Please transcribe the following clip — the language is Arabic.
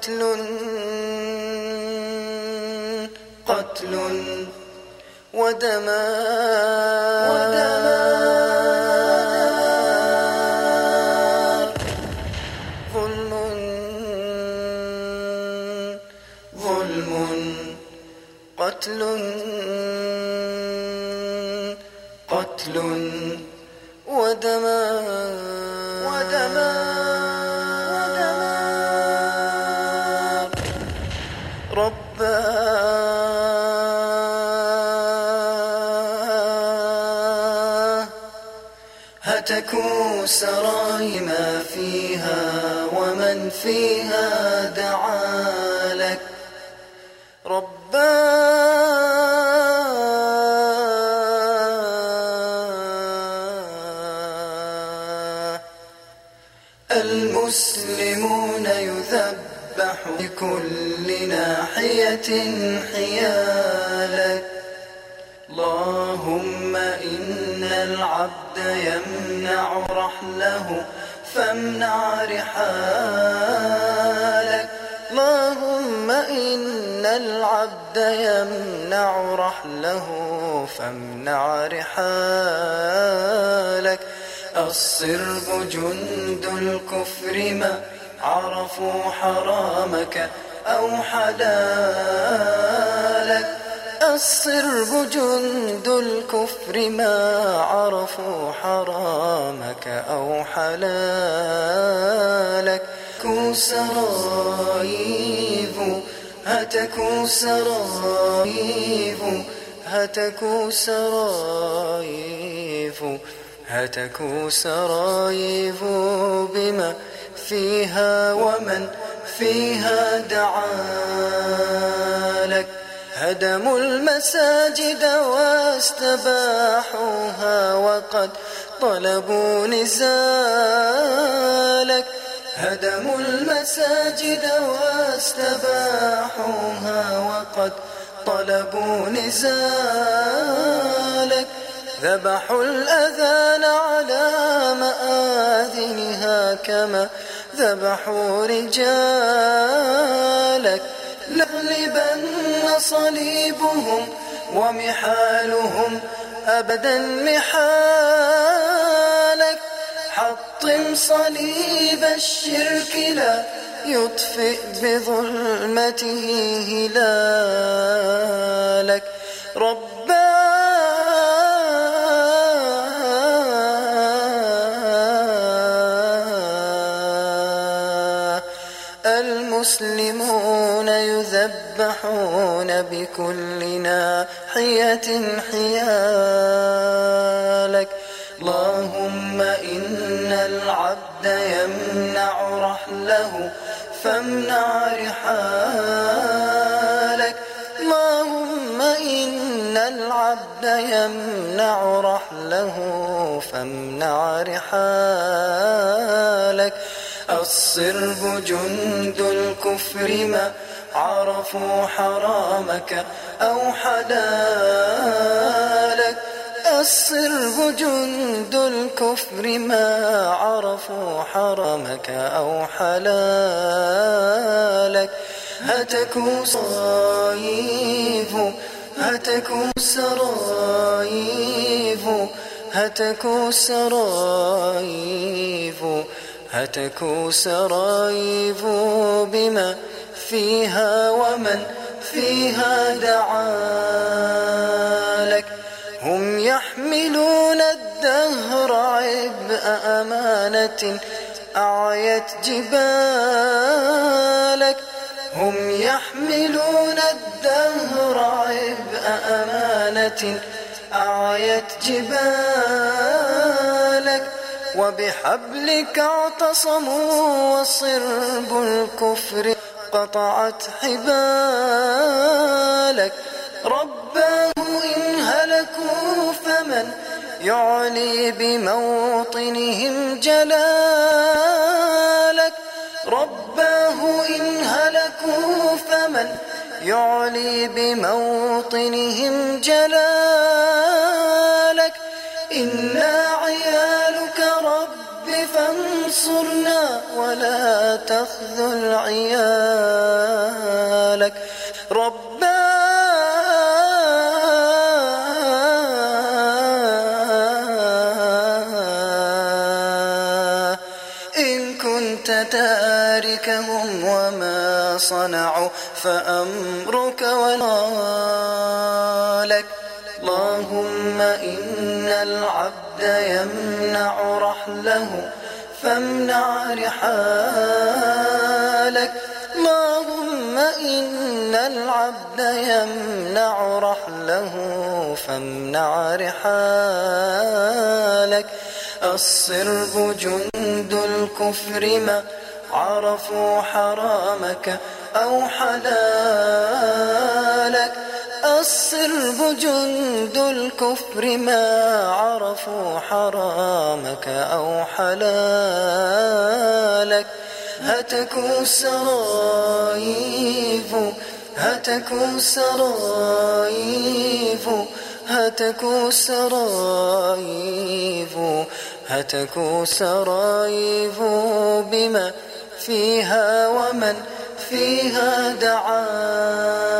قتل قتل ودماء. قتل قتل ودماء ودماء. رباه. هتكوا سراي ما فيها ومن فيها دعا لك. رباه. المسلمون يذبح بكل ناحية حيالك. اللهم إن العبد يمنع رحله فامنع رحالك. اللهم إن العبد يمنع رحله فامنع رحالك. الصرب جند الكفر ما عرفوا حرامك أو حلالك. الصرب جند الكفر ما عرفوا حرامك أو حلالك. كو سرايف هتكو سرايف هتكو سرايف هتكوا سرايف بما فيها ومن فيها دعالك هدموا المساجد واستباحوها وقد طلبوا نزالك. هدموا المساجد واستباحوها وقد طلبوا نزالك. ذبحوا الأذان على مآذنها كما ذبحوا رجالك لغلبن صليبهم ومحالهم أبدا محالك حطم صليب الشرك لا يطفئ بظلمته هلالك. رباه المسلمون يذبحون بكل ناحية حيالك. اللهم إن العبد يمنع رحله فامنع رحالك. اللهم إن العبد يمنع رحله فامنع رحالك. الصرب جند الكفر ما عرفوا حرامك أو حلالك. الصرب جند الكفر ما عرفوا حرمك أو حلالك. هتكوا صايف هتكوا سرايف هتكوا سرايف. هتكوا سرايف بما فيها ومن فيها دعالك هم يحملون الدهر عبء أمانة أعيت جبالك. هم يحملون الدهر عبء أمانة أعيت جبالك. وبحبلك اعتصموا وصرب الكفر قطعت حبالك. رباه إن هلكوا فمن يعلي بموطنهم جلالك. رباه إن هلكوا فمن يعلي بموطنهم جلالك. إنا عيالك رب انصرنا ولا تخذل عيالك. رباه إن كنت تاركهم وما صنعوا فأمرك ولا لك. اللهم إن العبد يمنع رحله فامنع رحالك. اللهم إن العبد يمنع رحله فامنع رحالك. الصرب جند الكفر ما عرفوا حرامك أو حلالك. الصرب جند الكفر ما عرفوا حرامك أو حلالك. هتكوا سرايف هتكوا سرايف هتكوا سرايف هتكوا سرايف بما فيها ومن فيها دعاك